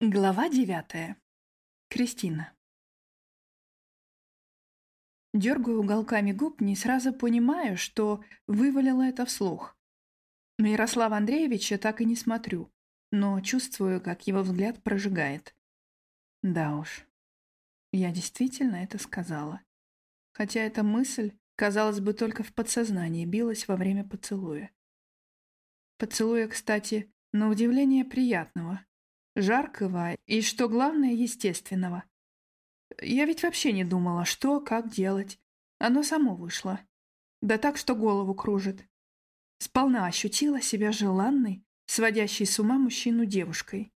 Глава девятая. Кристина. Дергаю уголками губ, не сразу понимаю, что вывалила это вслух. На Ярослава Андреевича так и не смотрю, но чувствую, как его взгляд прожигает. Да уж, я действительно это сказала. Хотя эта мысль, казалось бы, только в подсознании билась во время поцелуя. Поцелуя, кстати, на удивление приятного — жаркого и, что главное, естественного. Я ведь вообще не думала, что, как делать. Оно само вышло. Да так, что голову кружит. Сполна ощутила себя желанной, сводящей с ума мужчину девушкой.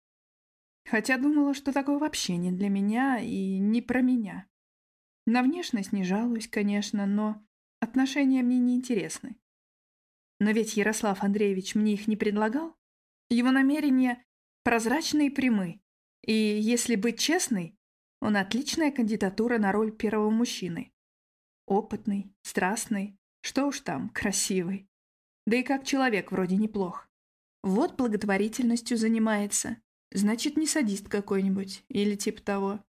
Хотя думала, что такое вообще не для меня и не про меня. На внешность не жалуюсь, конечно, но отношения мне не интересны. Но ведь Ярослав Андреевич мне их не предлагал. Его намерения прозрачный и прямый. И, если быть честной, он отличная кандидатура на роль первого мужчины. Опытный, страстный, что уж там, красивый. Да и как человек вроде неплох. Вот благотворительностью занимается. Значит, не садист какой-нибудь, или типа того.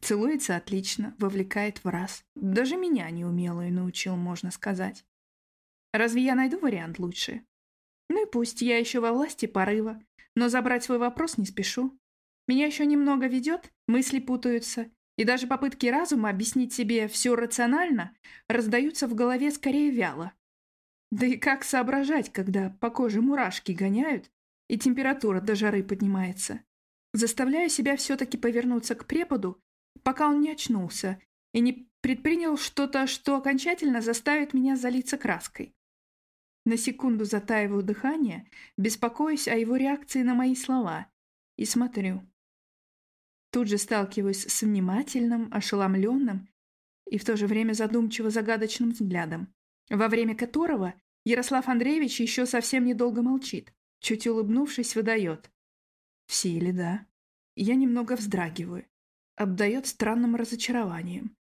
Целуется отлично, вовлекает в раз. Даже меня неумелую научил, можно сказать. Разве я найду вариант лучше? Ну и пусть я еще во власти порыва, но забрать свой вопрос не спешу. Меня еще немного ведет, мысли путаются, и даже попытки разума объяснить себе все рационально раздаются в голове скорее вяло. Да и как соображать, когда по коже мурашки гоняют, и температура до жары поднимается? Заставляю себя все-таки повернуться к преподу, пока он не очнулся и не предпринял что-то, что окончательно заставит меня залиться краской. На секунду затаиваю дыхание, беспокоюсь о его реакции на мои слова, и смотрю. Тут же сталкиваюсь с внимательным, ошеломленным и в то же время задумчиво загадочным взглядом, во время которого Ярослав Андреевич еще совсем недолго молчит, чуть улыбнувшись, выдает. В силе, да. Я немного вздрагиваю. Обдает странным разочарованием.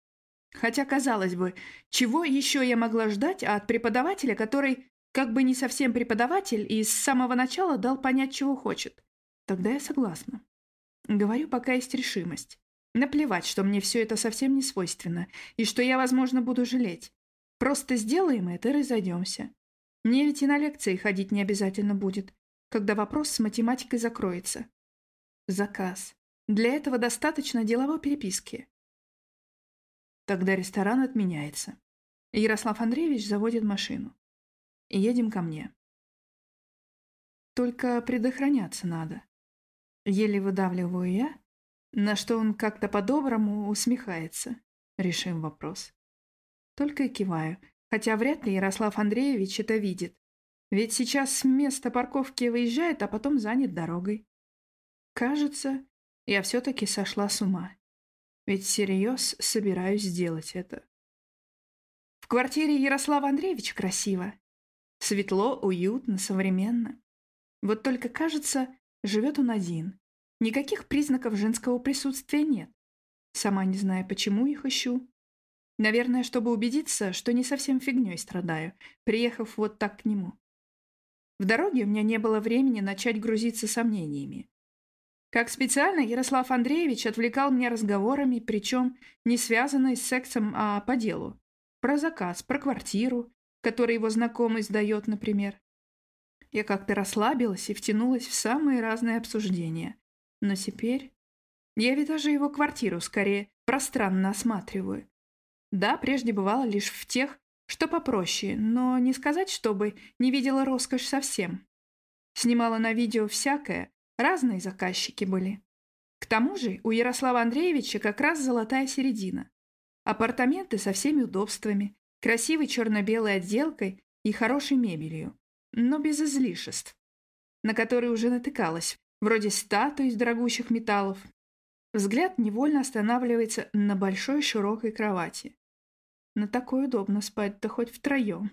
Хотя, казалось бы, чего еще я могла ждать от преподавателя, который как бы не совсем преподаватель и с самого начала дал понять, чего хочет. Тогда я согласна. Говорю, пока есть решимость. Наплевать, что мне все это совсем не свойственно, и что я, возможно, буду жалеть. Просто сделаем это и разойдемся. Мне ведь и на лекции ходить не обязательно будет, когда вопрос с математикой закроется. Заказ. Для этого достаточно деловой переписки. Тогда ресторан отменяется. Ярослав Андреевич заводит машину едем ко мне. Только предохраняться надо. Еле выдавливаю я, на что он как-то по-доброму усмехается. Решим вопрос. Только киваю, хотя вряд ли Ярослав Андреевич это видит. Ведь сейчас с места парковки выезжает, а потом занят дорогой. Кажется, я все-таки сошла с ума. Ведь всерьез собираюсь сделать это. В квартире Ярослава Андреевича красиво. Светло, уютно, современно. Вот только, кажется, живет он один. Никаких признаков женского присутствия нет. Сама не знаю, почему их ищу. Наверное, чтобы убедиться, что не совсем фигней страдаю, приехав вот так к нему. В дороге у меня не было времени начать грузиться сомнениями. Как специально Ярослав Андреевич отвлекал меня разговорами, причем не связанные с сексом, а по делу. Про заказ, про квартиру, который его знакомый сдает, например. Я как-то расслабилась и втянулась в самые разные обсуждения. Но теперь... Я ведь даже его квартиру скорее пространно осматриваю. Да, прежде бывало лишь в тех, что попроще, но не сказать, чтобы не видела роскошь совсем. Снимала на видео всякое, разные заказчики были. К тому же у Ярослава Андреевича как раз золотая середина. Апартаменты со всеми удобствами, красивой черно-белой отделкой и хорошей мебелью, но без излишеств, на которые уже натыкалась, вроде статуй из дорогущих металлов. Взгляд невольно останавливается на большой широкой кровати. На такой удобно спать-то хоть втроем.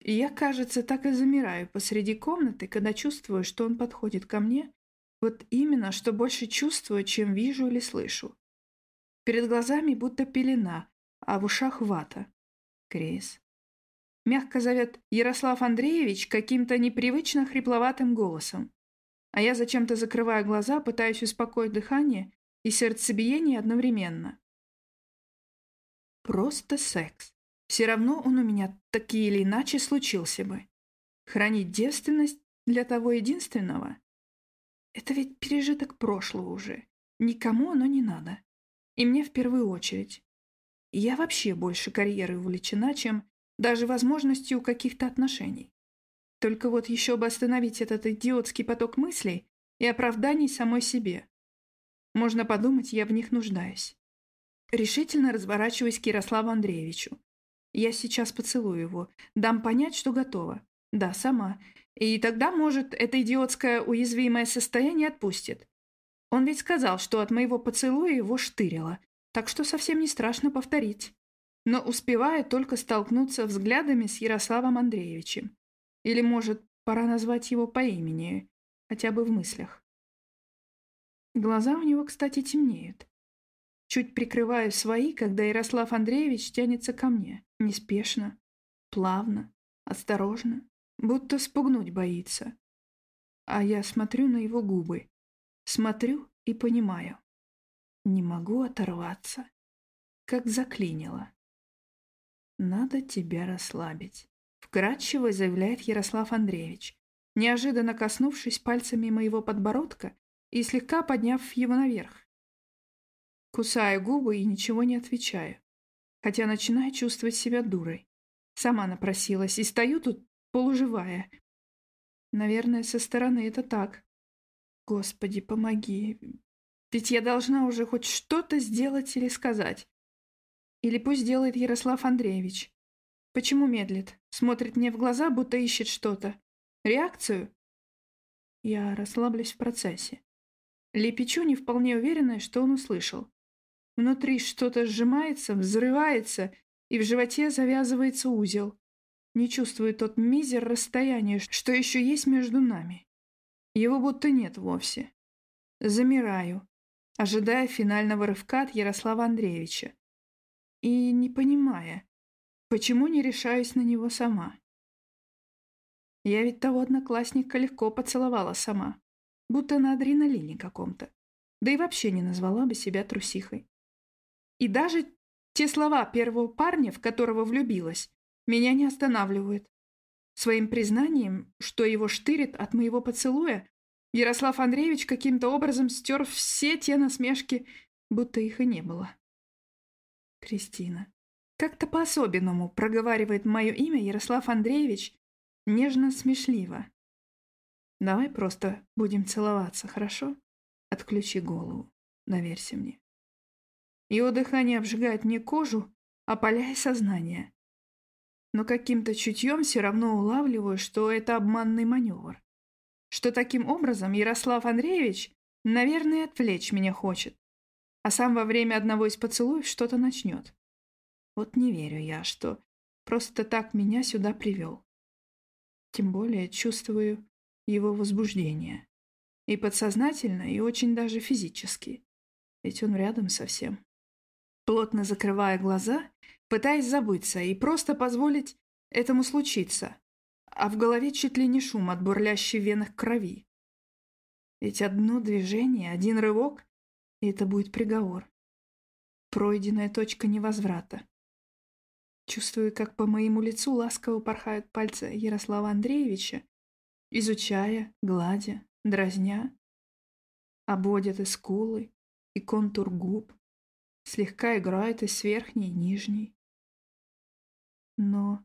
И я, кажется, так и замираю посреди комнаты, когда чувствую, что он подходит ко мне, вот именно, что больше чувствую, чем вижу или слышу. Перед глазами будто пелена, а в ушах вата. Крис. Мягко зовет Ярослав Андреевич каким-то непривычно хрипловатым голосом. а я зачем-то закрываю глаза, пытаюсь успокоить дыхание и сердцебиение одновременно. Просто секс. Все равно он у меня таки или иначе случился бы. Хранить девственность для того единственного? Это ведь пережиток прошлого уже. Никому оно не надо. И мне в первую очередь. Я вообще больше карьерой увлечена, чем даже возможностью каких-то отношений. Только вот еще бы остановить этот идиотский поток мыслей и оправданий самой себе. Можно подумать, я в них нуждаюсь. Решительно разворачиваюсь к Ярославу Андреевичу. Я сейчас поцелую его, дам понять, что готова. Да, сама. И тогда, может, это идиотское уязвимое состояние отпустит. Он ведь сказал, что от моего поцелуя его штырило, так что совсем не страшно повторить. Но успеваю только столкнуться взглядами с Ярославом Андреевичем. Или, может, пора назвать его по имени, хотя бы в мыслях. Глаза у него, кстати, темнеют. Чуть прикрываю свои, когда Ярослав Андреевич тянется ко мне. Неспешно, плавно, осторожно, будто спугнуть боится. А я смотрю на его губы. Смотрю и понимаю. Не могу оторваться. Как заклинило. Надо тебя расслабить. Вкратчиво заявляет Ярослав Андреевич, неожиданно коснувшись пальцами моего подбородка и слегка подняв его наверх. Кусаю губы и ничего не отвечаю, хотя начинаю чувствовать себя дурой. Сама напросилась и стою тут полуживая. Наверное, со стороны это так. Господи, помоги. Ведь я должна уже хоть что-то сделать или сказать. Или пусть делает Ярослав Андреевич. Почему медлит? Смотрит мне в глаза, будто ищет что-то. Реакцию? Я расслаблюсь в процессе. Лепечу, не вполне уверенная, что он услышал. Внутри что-то сжимается, взрывается, и в животе завязывается узел. Не чувствую тот мизер расстояния, что еще есть между нами. Его будто нет вовсе. Замираю, ожидая финального рывка от Ярослава Андреевича. И не понимая, почему не решаюсь на него сама. Я ведь того одноклассника легко поцеловала сама, будто на адреналине каком-то. Да и вообще не назвала бы себя трусихой. И даже те слова первого парня, в которого влюбилась, меня не останавливают. Своим признанием, что его штырит от моего поцелуя, Ярослав Андреевич каким-то образом стер все те насмешки, будто их и не было. Кристина. Как-то по-особенному проговаривает мое имя Ярослав Андреевич нежно-смешливо. Давай просто будем целоваться, хорошо? Отключи голову, доверься мне. Его дыхание обжигает мне кожу, опаляя сознание. Но каким-то чутьем все равно улавливаю, что это обманный маневр. Что таким образом Ярослав Андреевич, наверное, отвлечь меня хочет. А сам во время одного из поцелуев что-то начнет. Вот не верю я, что просто так меня сюда привел. Тем более чувствую его возбуждение. И подсознательно, и очень даже физически. Ведь он рядом совсем плотно закрывая глаза, пытаясь забыться и просто позволить этому случиться, а в голове чуть ли не шум от бурлящей в венах крови. Ведь одно движение, один рывок, и это будет приговор. Пройденная точка невозврата. Чувствую, как по моему лицу ласково порхают пальцы Ярослава Андреевича, изучая, гладя, дразня, обводят и скулы, и контур губ, слегка играет и с верхней, и нижней. Но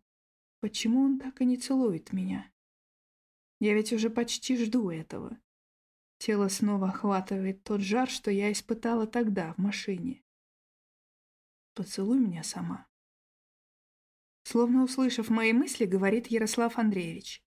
почему он так и не целует меня? Я ведь уже почти жду этого. Тело снова охватывает тот жар, что я испытала тогда в машине. Поцелуй меня сама. Словно услышав мои мысли, говорит Ярослав Андреевич.